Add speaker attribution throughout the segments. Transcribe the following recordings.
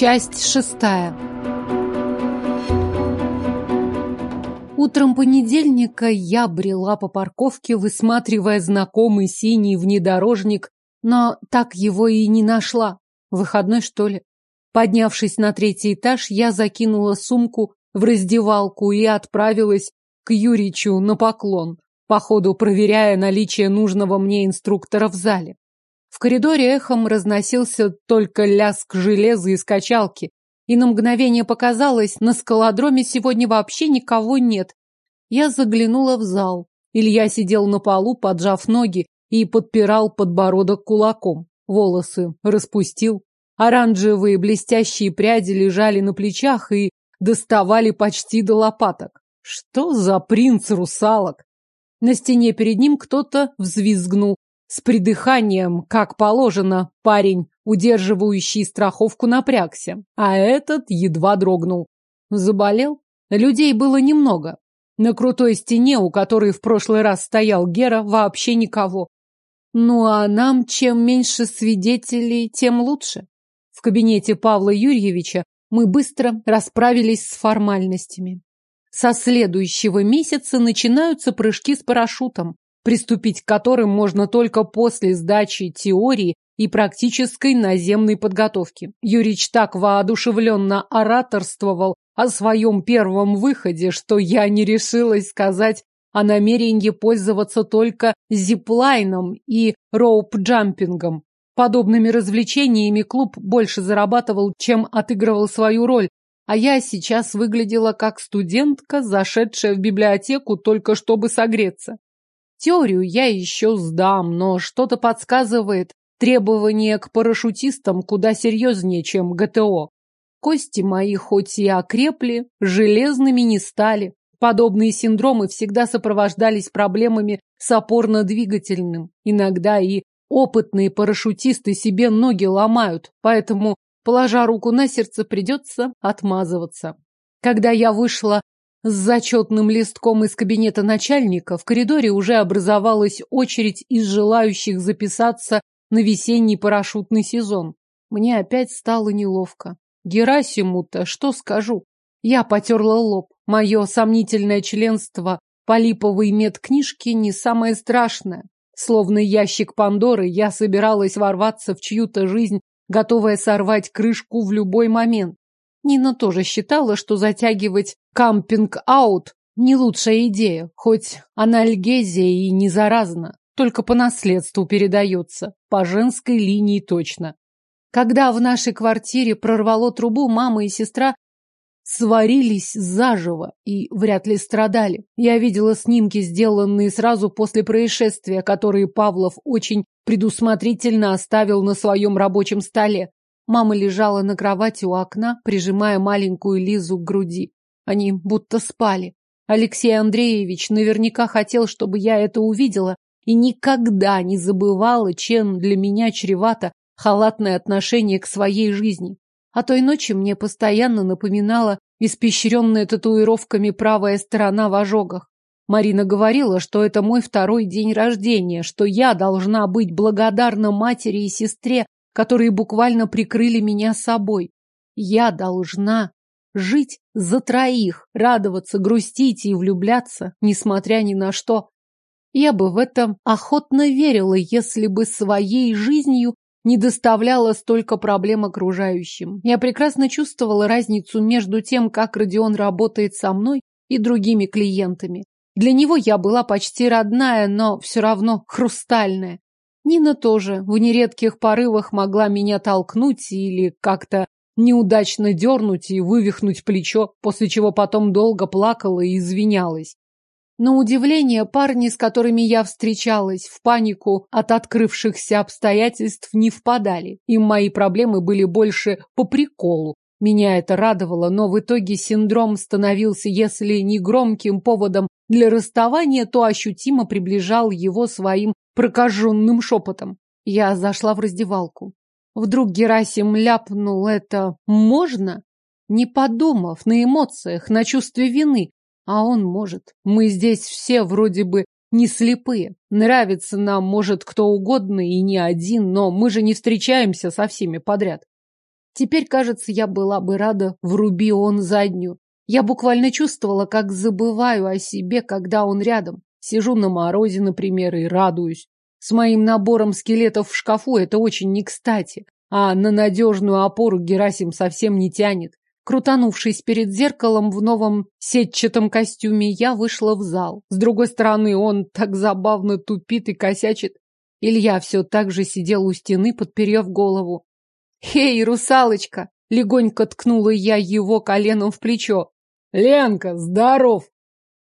Speaker 1: Часть шестая. Утром понедельника я брела по парковке, высматривая знакомый синий внедорожник, но так его и не нашла. Выходной, что ли? Поднявшись на третий этаж, я закинула сумку в раздевалку и отправилась к Юричу на поклон, по ходу проверяя наличие нужного мне инструктора в зале. В коридоре эхом разносился только лязг железа и скачалки, и на мгновение показалось, на скалодроме сегодня вообще никого нет. Я заглянула в зал. Илья сидел на полу, поджав ноги, и подпирал подбородок кулаком. Волосы распустил. Оранжевые блестящие пряди лежали на плечах и доставали почти до лопаток. Что за принц русалок? На стене перед ним кто-то взвизгнул, с придыханием, как положено, парень, удерживающий страховку, напрягся, а этот едва дрогнул. Заболел? Людей было немного. На крутой стене, у которой в прошлый раз стоял Гера, вообще никого. Ну а нам чем меньше свидетелей, тем лучше. В кабинете Павла Юрьевича мы быстро расправились с формальностями. Со следующего месяца начинаются прыжки с парашютом приступить к которым можно только после сдачи теории и практической наземной подготовки. Юрич так воодушевленно ораторствовал о своем первом выходе, что я не решилась сказать о намерении пользоваться только зиплайном и роуп-джампингом. Подобными развлечениями клуб больше зарабатывал, чем отыгрывал свою роль, а я сейчас выглядела как студентка, зашедшая в библиотеку только чтобы согреться. Теорию я еще сдам, но что-то подсказывает, требования к парашютистам куда серьезнее, чем ГТО. Кости мои хоть и окрепли, железными не стали. Подобные синдромы всегда сопровождались проблемами с опорно-двигательным. Иногда и опытные парашютисты себе ноги ломают, поэтому, положа руку на сердце, придется отмазываться. Когда я вышла с зачетным листком из кабинета начальника в коридоре уже образовалась очередь из желающих записаться на весенний парашютный сезон. Мне опять стало неловко. Герасиму-то что скажу? Я потерла лоб. Мое сомнительное членство по липовой медкнижке не самое страшное. Словно ящик Пандоры, я собиралась ворваться в чью-то жизнь, готовая сорвать крышку в любой момент. Нина тоже считала, что затягивать каминг-аут не лучшая идея, хоть анальгезия и не заразна, только по наследству передается, по женской линии точно. Когда в нашей квартире прорвало трубу, мама и сестра сварились заживо и вряд ли страдали. Я видела снимки, сделанные сразу после происшествия, которые Павлов очень предусмотрительно оставил на своем рабочем столе. Мама лежала на кровати у окна, прижимая маленькую Лизу к груди. Они будто спали. Алексей Андреевич наверняка хотел, чтобы я это увидела, и никогда не забывала, чем для меня чревато халатное отношение к своей жизни. А той ночи мне постоянно напоминала испещренная татуировками правая сторона в ожогах. Марина говорила, что это мой второй день рождения, что я должна быть благодарна матери и сестре которые буквально прикрыли меня собой. Я должна жить за троих, радоваться, грустить и влюбляться, несмотря ни на что. Я бы в этом охотно верила, если бы своей жизнью не доставляла столько проблем окружающим. Я прекрасно чувствовала разницу между тем, как Родион работает со мной и другими клиентами. Для него я была почти родная, но все равно хрустальная. Нина тоже в нередких порывах могла меня толкнуть или как-то неудачно дернуть и вывихнуть плечо, после чего потом долго плакала и извинялась. На удивление, парни, с которыми я встречалась, в панику от открывшихся обстоятельств не впадали. Им мои проблемы были больше по приколу. Меня это радовало, но в итоге синдром становился, если не громким поводом для расставания, то ощутимо приближал его своим прокаженным шепотом. Я зашла в раздевалку. Вдруг Герасим ляпнул это «можно?» Не подумав, на эмоциях, на чувстве вины. А он может. Мы здесь все вроде бы не слепые. Нравится нам, может, кто угодно и не один, но мы же не встречаемся со всеми подряд. Теперь, кажется, я была бы рада, вруби он заднюю. Я буквально чувствовала, как забываю о себе, когда он рядом. Сижу на морозе, например, и радуюсь. С моим набором скелетов в шкафу это очень не кстати, а на надежную опору Герасим совсем не тянет. Крутанувшись перед зеркалом в новом сетчатом костюме, я вышла в зал. С другой стороны, он так забавно тупит и косячит. Илья все так же сидел у стены, подперев голову. «Эй, русалочка!» — легонько ткнула я его коленом в плечо. «Ленка, здоров!»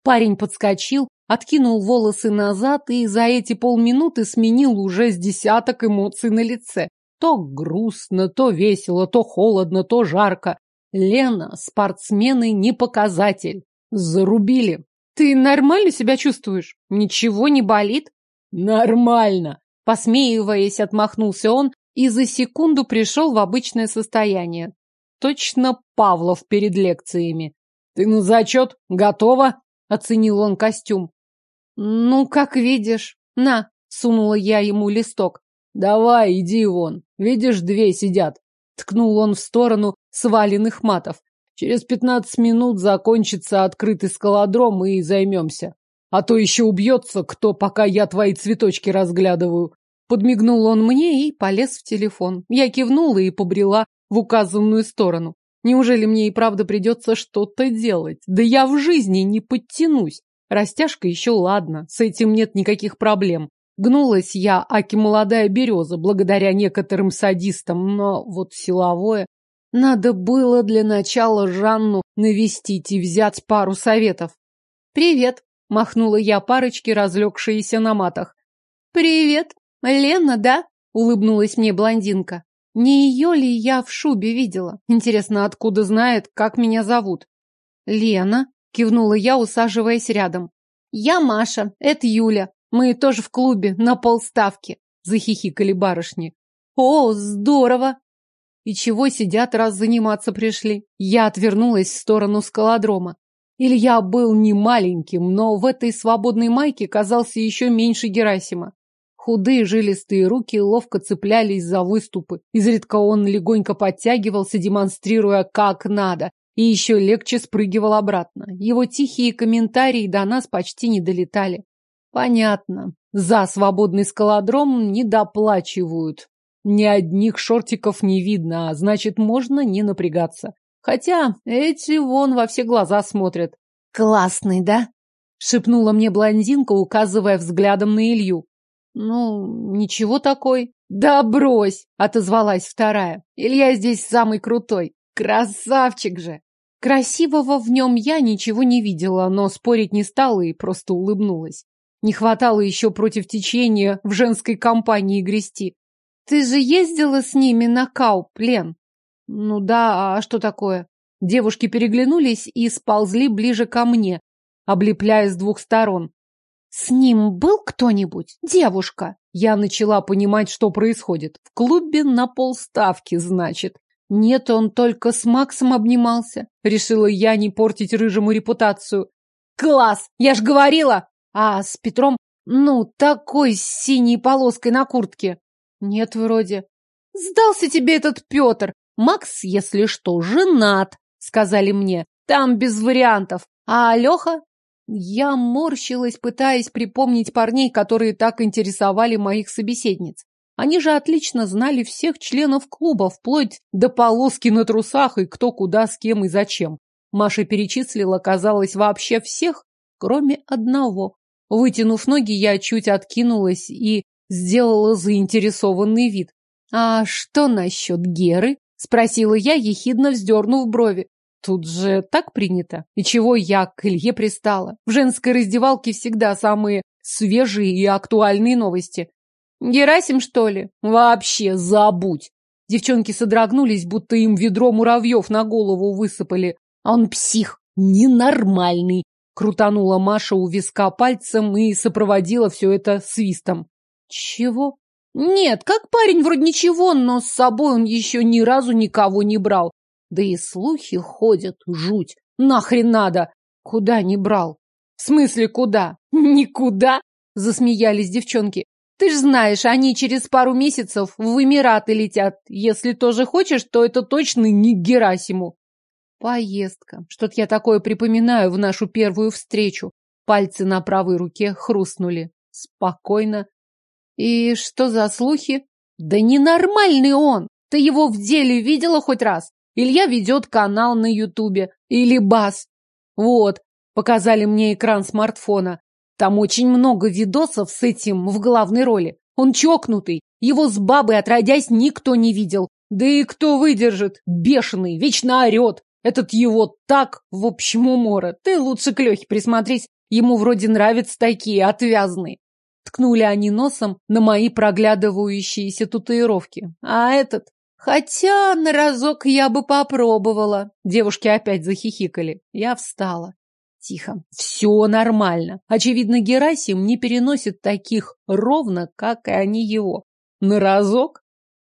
Speaker 1: Парень подскочил, откинул волосы назад и за эти полминуты сменил уже с десяток эмоций на лице. То грустно, то весело, то холодно, то жарко. Лена, спортсмены не показатель. Зарубили. Ты нормально себя чувствуешь? Ничего не болит? Нормально. Посмеиваясь, отмахнулся он и за секунду пришел в обычное состояние. Точно Павлов перед лекциями. Ты на зачет? Готова? Оценил он костюм. Ну, как видишь. На, сунула я ему листок. Давай, иди вон. Видишь, две сидят. Ткнул он в сторону сваленных матов. Через пятнадцать минут закончится открытый скалодром и займемся. А то еще убьется кто, пока я твои цветочки разглядываю. Подмигнул он мне и полез в телефон. Я кивнула и побрела в указанную сторону. Неужели мне и правда придется что-то делать? Да я в жизни не подтянусь. Растяжка еще ладно, с этим нет никаких проблем. Гнулась я, аки молодая береза, благодаря некоторым садистам, но вот силовое... Надо было для начала Жанну навестить и взять пару советов. «Привет!» — махнула я парочке, разлегшиеся на матах. «Привет! Лена, да?» — улыбнулась мне блондинка. Не ее ли я в шубе видела? Интересно, откуда знает, как меня зовут? «Лена?» — кивнула я, усаживаясь рядом. «Я Маша, это Юля. Мы тоже в клубе, на полставки», — захихикали барышни. «О, здорово!» И чего сидят, раз заниматься пришли? Я отвернулась в сторону скалодрома. Илья был не маленьким, но в этой свободной майке казался еще меньше Герасима. Худые жилистые руки ловко цеплялись за выступы. Изредка он легонько подтягивался, демонстрируя, как надо, и еще легче спрыгивал обратно. Его тихие комментарии до нас почти не долетали. Понятно. За свободный скалодром не доплачивают. Ни одних шортиков не видно, а значит, можно не напрягаться. Хотя эти вон во все глаза смотрят. Классный, да? Шепнула мне блондинка, указывая взглядом на Илью. Ну, ничего такой. Да брось, отозвалась вторая. Илья здесь самый крутой. Красавчик же. Красивого в нем я ничего не видела, но спорить не стала и просто улыбнулась. Не хватало еще против течения в женской компании грести. Ты же ездила с ними на Кауп, Лен? Ну да, а что такое? Девушки переглянулись и сползли ближе ко мне, облепляя с двух сторон. С ним был кто-нибудь? Девушка? Я начала понимать, что происходит. В клубе на полставки, значит. Нет, он только с Максом обнимался. Решила я не портить рыжему репутацию. Класс! Я ж говорила! А с Петром, ну, такой с синей полоской на куртке. Нет, вроде. Сдался тебе этот Петр. Макс, если что, женат, сказали мне. Там без вариантов. А Леха? Я морщилась, пытаясь припомнить парней, которые так интересовали моих собеседниц. Они же отлично знали всех членов клуба, вплоть до полоски на трусах и кто куда, с кем и зачем. Маша перечислила, казалось, вообще всех, кроме одного. Вытянув ноги, я чуть откинулась и сделала заинтересованный вид. «А что насчет Геры?» — спросила я, ехидно вздернув брови. Тут же так принято. И чего я к Илье пристала? В женской раздевалке всегда самые свежие и актуальные новости. Герасим, что ли? Вообще забудь. Девчонки содрогнулись, будто им ведро муравьев на голову высыпали. А он псих, ненормальный. Крутанула Маша у виска пальцем и сопроводила все это свистом. Чего? Нет, как парень вроде ничего, но с собой он еще ни разу никого не брал. Да и слухи ходят, жуть. Нахрен надо? Куда не брал? В смысле куда? Никуда? Засмеялись девчонки. Ты ж знаешь, они через пару месяцев в Эмираты летят. Если тоже хочешь, то это точно не Герасиму. Поездка. Что-то я такое припоминаю в нашу первую встречу. Пальцы на правой руке хрустнули. Спокойно. И что за слухи? Да ненормальный он! Ты его в деле видела хоть раз? Илья ведет канал на Ютубе. Или Бас. Вот, показали мне экран смартфона. Там очень много видосов с этим в главной роли. Он чокнутый. Его с бабой отродясь никто не видел. Да и кто выдержит? Бешеный, вечно орет. Этот его так, в общем, умора. Ты лучше к Лехе присмотрись. Ему вроде нравятся такие, отвязные. Ткнули они носом на мои проглядывающиеся татуировки. А этот... Хотя на разок я бы попробовала. Девушки опять захихикали. Я встала. Тихо. Все нормально. Очевидно, Герасим не переносит таких ровно, как и они его. На разок?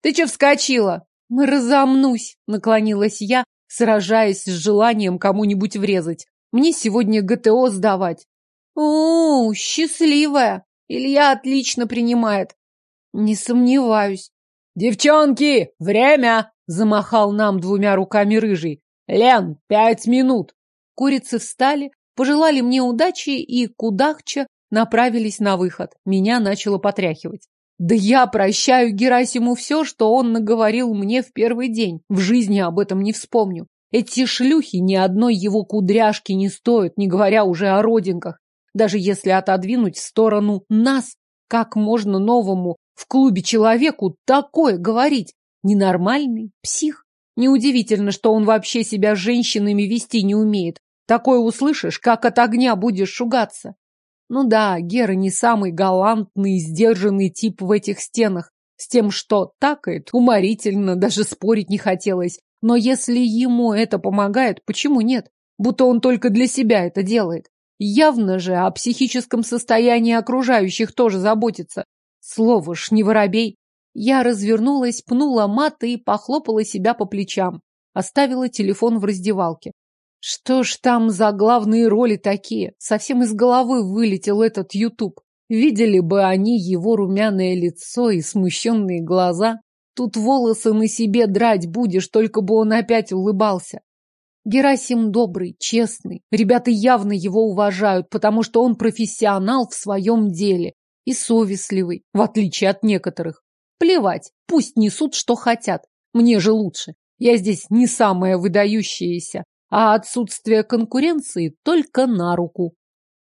Speaker 1: Ты че вскочила? Разомнусь, наклонилась я, сражаясь с желанием кому-нибудь врезать. Мне сегодня ГТО сдавать. О, счастливая. Илья отлично принимает. Не сомневаюсь. Девчонки, время! Замахал нам двумя руками рыжий. Лен, пять минут. Курицы встали, пожелали мне удачи и, кудахча, направились на выход. Меня начало потряхивать. Да я прощаю Герасиму все, что он наговорил мне в первый день. В жизни об этом не вспомню. Эти шлюхи ни одной его кудряшки не стоят, не говоря уже о родинках. Даже если отодвинуть в сторону нас, как можно новому в клубе человеку такое говорить? Ненормальный псих. Неудивительно, что он вообще себя женщинами вести не умеет. Такое услышишь, как от огня будешь шугаться. Ну да, Гера не самый галантный, сдержанный тип в этих стенах. С тем, что такает, уморительно, даже спорить не хотелось. Но если ему это помогает, почему нет? Будто он только для себя это делает. Явно же о психическом состоянии окружающих тоже заботится. Слово ж не воробей. Я развернулась, пнула маты и похлопала себя по плечам. Оставила телефон в раздевалке. Что ж там за главные роли такие? Совсем из головы вылетел этот Ютуб. Видели бы они его румяное лицо и смущенные глаза. Тут волосы на себе драть будешь, только бы он опять улыбался. Герасим добрый, честный. Ребята явно его уважают, потому что он профессионал в своем деле. И совестливый, в отличие от некоторых. Плевать, пусть несут, что хотят. Мне же лучше. Я здесь не самая выдающаяся а отсутствие конкуренции только на руку.